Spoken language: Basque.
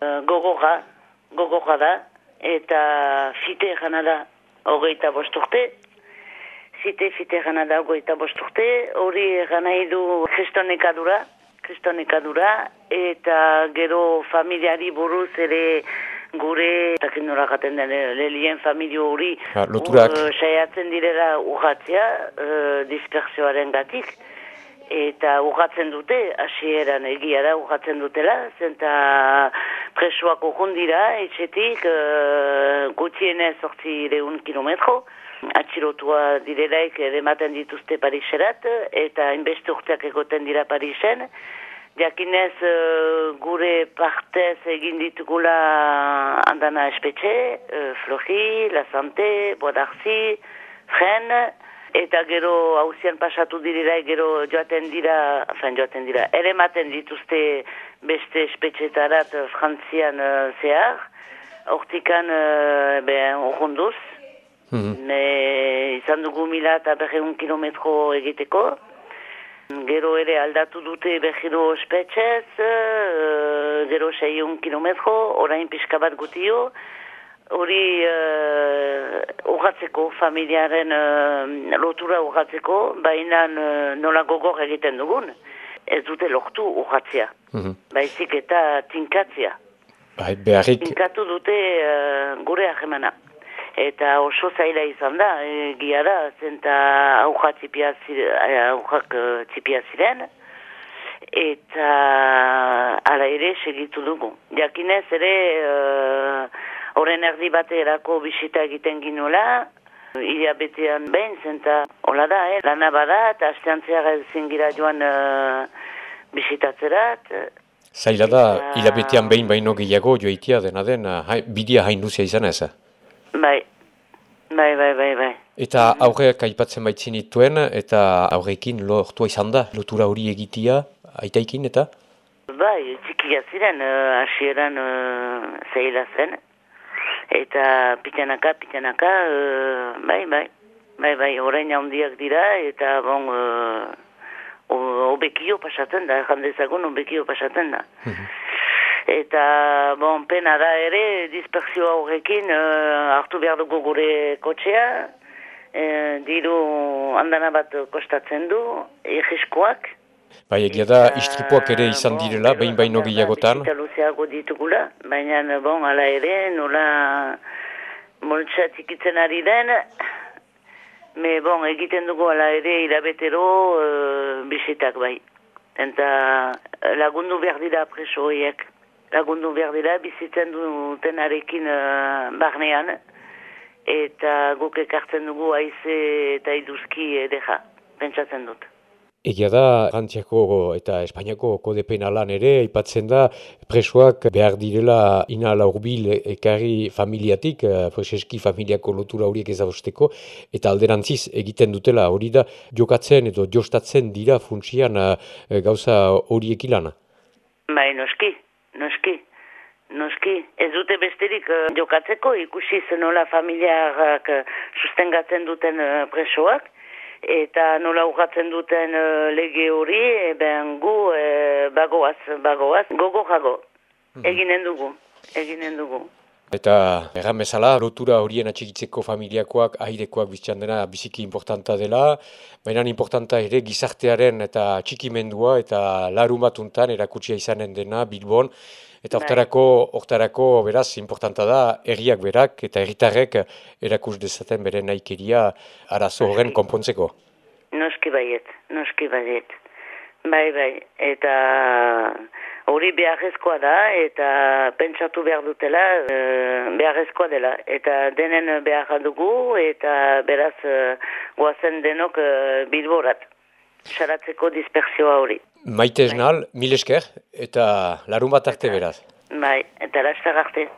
uh, gogorra, gogorra da, eta fite gana da hogeita bosturte. Fite, fite gana da hogeita bosturte, hori gana idu kristonekadura, kristonekadura, eta gero familiari buruz ere gure, eta nora jaten den, lelien familio hori, loturak. uh, saiatzen direla urratzea, uh, dispersioaren gatik eta ugatzen dute, hasieran egia da ugatzen dutela, zenta presoak dira, etxetik, uh, gutxienez sortzi deun kilometro, atxilotua direlaik edematen dituzte Pariserat, eta inbeste urteak egoten dira Parisen, Jakinez uh, gure partez egin ditugula andana espetxe, uh, Floji, La Sante, Boadarzi, Fren, eta gero hauzian pasatu direla, gero joaten dira, afen joaten dira, ere maten dituzte beste espetxetarat frantzian uh, zehar, hortikan uh, ben urrunduz, mm -hmm. izan dugu mila eta berreun kilometro egiteko, Gero ere aldatu dute behiro espetxez, uh, gero seiun kilometro, orain pixka bat gutio, hori uh, urratzeko, familiaren uh, lotura urratzeko, baina uh, nola gogor egiten dugun, ez dute lortu urratzea. Mm Baizik eta tinkatzea. Bai, beharrik... Tinkatu dute uh, gure ahemana. Eta oso zaila izan da, egia da, zenta aujak txipia ziren, eta ala ere segitu dugu. Jakinez ere, horren uh, erdi baterako bisita egiten ginola, Ila betean behin, zenta hola da, eh? lana bada, eta astean zehar zingira joan uh, bisitatzerat. Zaila da, hilabetean behin baino gehiago joitia dena den, hai, bidea hain luzea izan ez? Bai, bai, bai, bai, bai. Eta aurreak aipatzen baitzin dituen, eta aurrekin lortua izan da, lotura hori egitia, aitaikin, eta? Bai, txikia ziren, hasieran uh, zehila zen, eta pitanaka, pitanaka, uh, bai, bai, bai, bai, orain handiak dira, eta bon, uh, obekio pasatzen da, jandezagun obekio pasatzen da. Eta, bon, pena da ere, dispersio horrekin uh, hartu behar dugu gure kotxea, uh, diru handana bat kostatzen du, egiskoak. Bai, egia da, istripoak ere izan direla, behin baino gehiagotan. Eta luzeago ditugula, baina, bon, ala ere, nola moltsa txikitzen ari den, me, bon, egiten dugu ala ere, irabetero uh, bisitak bai. Eta lagundu behar dira preso horiek. Lagundu behar dira bizitzen dutenarekin uh, barnean, eta guk ekartzen dugu aize eta iduzki edeja, pentsatzen dut. Egia da, Frantziako eta Espainiako kode penalan ere, aipatzen da, presoak behar direla inala urbil ekarri familiatik, preseski familiako lotura horiek ezabosteko, eta alderantziz egiten dutela hori da, jokatzen edo jostatzen dira funtsian gauza horiek ilana. Bai, noski, noski, noski. Ez dute besterik jokatzeko, ikusi zenola familiak sustengatzen duten presoak, eta nola urratzen duten uh, lege hori, eben gu e, bagoaz, bagoaz, gogo jago, eginen dugu, eginen dugu. Eta erran bezala, lotura horien atxikitzeko familiakoak, airekoak biztsan dena biziki importanta dela, baina importanta ere gizartearen eta txikimendua eta larumatuntan erakutsia izanen dena Bilbon, Eta hortarako, hortarako beraz, importanta da, erriak berak eta erritarrek erakus dezaten bere naikeria arazo horren konpontzeko. Noski baiet, noski baiet. Bai, bai, eta hori beharrezkoa da, eta pentsatu behar dutela, e, beharrezkoa dela. Eta denen behar dugu, eta beraz, e, goazen denok e, bilborat. Saratzeko dispersioa hori. Maite esnal, mil esker, eta larun bat arte beraz. Bai, eta lastar arte.